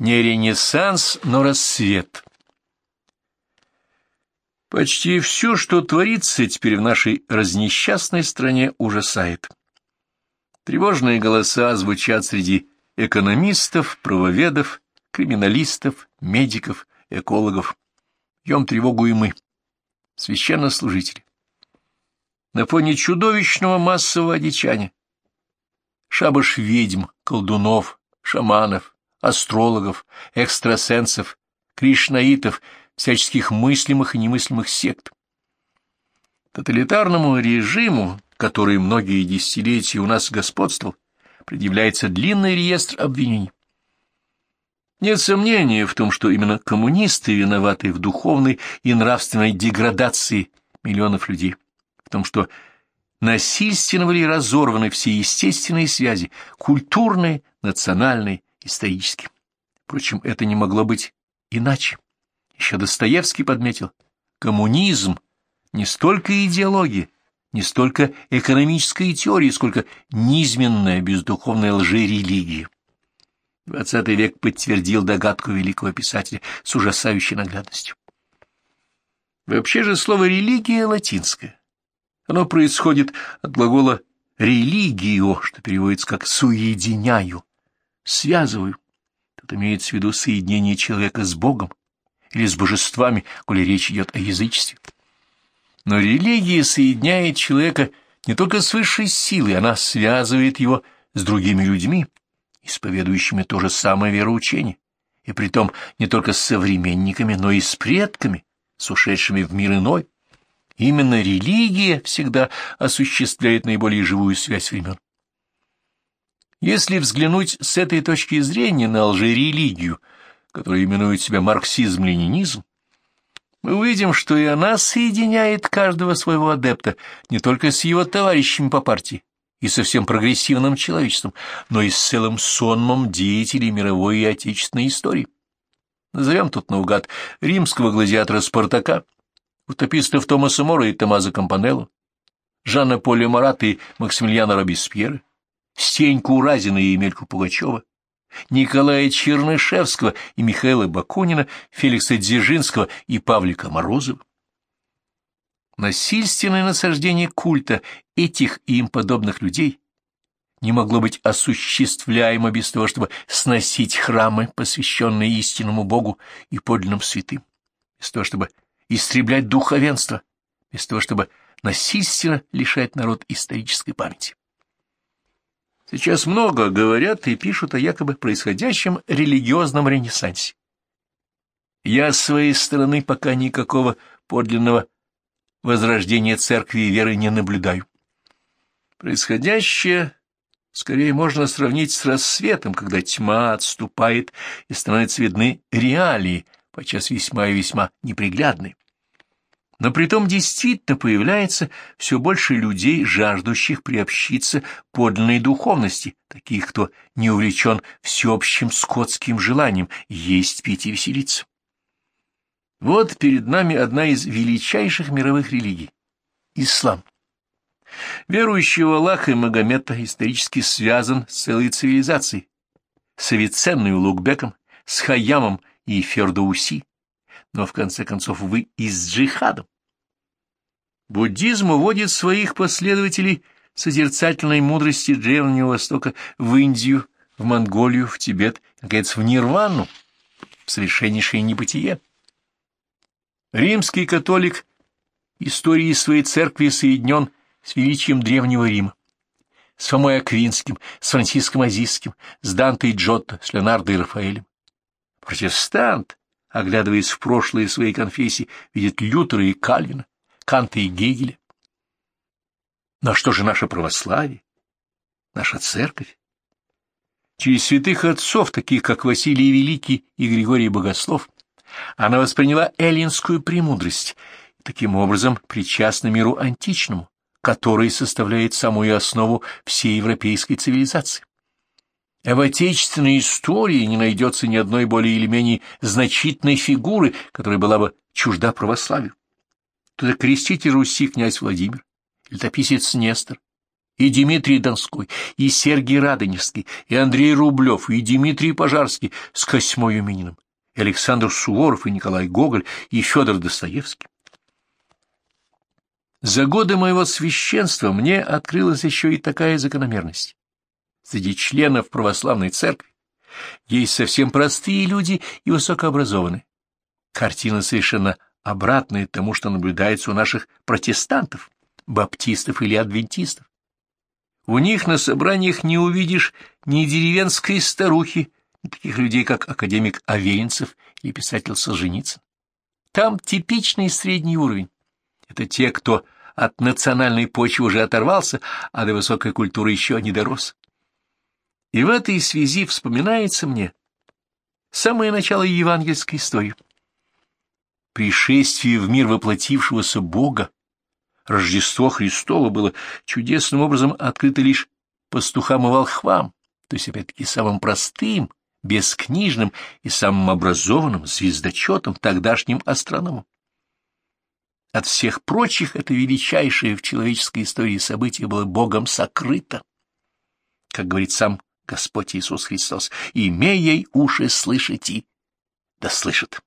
Не ренессанс, но рассвет. Почти все, что творится теперь в нашей разнесчастной стране, ужасает. Тревожные голоса звучат среди экономистов, правоведов, криминалистов, медиков, экологов. Ем тревогу и мы, священнослужители. На фоне чудовищного массового одичания, шабаш ведьм, колдунов, шаманов, астрологов, экстрасенсов, кришнаитов, всяческих мыслимых и немыслимых сект. Тоталитарному режиму, который многие десятилетия у нас господствовал, предъявляется длинный реестр обвинений. Нет сомнения в том, что именно коммунисты виноваты в духовной и нравственной деградации миллионов людей, в том, что насильственно были разорваны все естественные связи, культурные, национальные, исторические. Впрочем, это не могло быть иначе. Еще Достоевский подметил, коммунизм не столько идеология, не столько экономическая теория, сколько низменная бездуховная лжерелигия. Двадцатый век подтвердил догадку великого писателя с ужасающей наглядностью. Вообще же слово «религия» латинское. Оно происходит от глагола «религио», что переводится как «соединяю», «связываю». Тут имеется в виду соединение человека с Богом или с божествами, коли речь идет о язычестве. Но религия соединяет человека не только с высшей силой, она связывает его с другими людьми, исповедующими то же самое вероучение, и притом не только с современниками, но и с предками, с ушедшими в мир иной. Именно религия всегда осуществляет наиболее живую связь времен. Если взглянуть с этой точки зрения на лжерелигию, которая именует себя марксизм-ленинизм, мы увидим, что и она соединяет каждого своего адепта не только с его товарищами по партии, и со всем прогрессивным человечеством, но и с целым сонмом деятелей мировой и отечественной истории. Назовем тут наугад римского гладиатора Спартака, утопистов Томаса Мора и Томазо Кампанелло, Жанна Поля Марата и Максимилиана Робеспьера, Стеньку Разина и Емельку Пугачева, Николая Чернышевского и Михаила Бакунина, Феликса Дзержинского и Павлика Морозова. Насильственное насаждение культа этих и им подобных людей не могло быть осуществляемо без того, чтобы сносить храмы, посвященные истинному Богу и подлинным святым, без того, чтобы истреблять духовенство, без того, чтобы насильственно лишать народ исторической памяти. Сейчас много говорят и пишут о якобы происходящем религиозном ренессансе. Я с своей стороны пока никакого подлинного возрождения церкви и веры не наблюдаю. Происходящее скорее можно сравнить с рассветом, когда тьма отступает и становятся видны реалии, подчас весьма и весьма неприглядные. Но притом действительно появляется все больше людей, жаждущих приобщиться подлинной духовности, таких, кто не увлечен всеобщим скотским желанием есть, пить и веселиться. Вот перед нами одна из величайших мировых религий — ислам. Верующий в Аллаха и Магомета исторически связан с целой цивилизацией, с Авиценной Лукбеком, с Хаямом и Фердоуси, но в конце концов вы и с джихадом. Буддизм уводит своих последователей созерцательной мудрости Древнего Востока в Индию, в Монголию, в Тибет, наконец, в Нирвану, в совершеннейшее небытие. Римский католик историей своей церкви соединен с величием Древнего Рима, с Фомой Аквинским, с Франциском Азийским, с Данте и Джотто, с Леонардо и Рафаэлем. Протестант, оглядываясь в прошлое своей конфессии, видит Лютера и Кальвина, Канта и Гегеля. Но что же наше православие, наша церковь? Через святых отцов, таких как Василий Великий и Григорий Богослов, она восприняла эллинскую премудрость, таким образом причастна миру античному, который составляет самую основу всей европейской цивилизации. В отечественной истории не найдется ни одной более или менее значительной фигуры, которая была бы чужда православию. Туда креститель Руси князь Владимир, летописец Нестор, и Дмитрий Донской, и Сергий Радонежский, и Андрей Рублев, и Дмитрий Пожарский с Косьмою Мининым, и Александр Суворов, и Николай Гоголь, и Федор Достоевский. За годы моего священства мне открылась еще и такая закономерность. Среди членов православной церкви есть совсем простые люди и высокообразованные. Картина совершенно обратная тому, что наблюдается у наших протестантов, баптистов или адвентистов. У них на собраниях не увидишь ни деревенской старухи, ни таких людей, как академик Аверинцев или писатель Солженицын. Там типичный средний уровень. Это те, кто от национальной почвы уже оторвался, а до высокой культуры еще не дорос. И в этой связи вспоминается мне самое начало евангельской истории. Пришествие в мир воплотившегося Бога, Рождество Христово было чудесным образом открыто лишь пастухам и волхвам, то есть, опять-таки, самым простым, бескнижным и самым образованным звездочетом тогдашним астрономом. От всех прочих это величайшее в человеческой истории событие было Богом сокрыто. Как говорит сам Господь Иисус Христос, «Имея уши слышите, да слышит».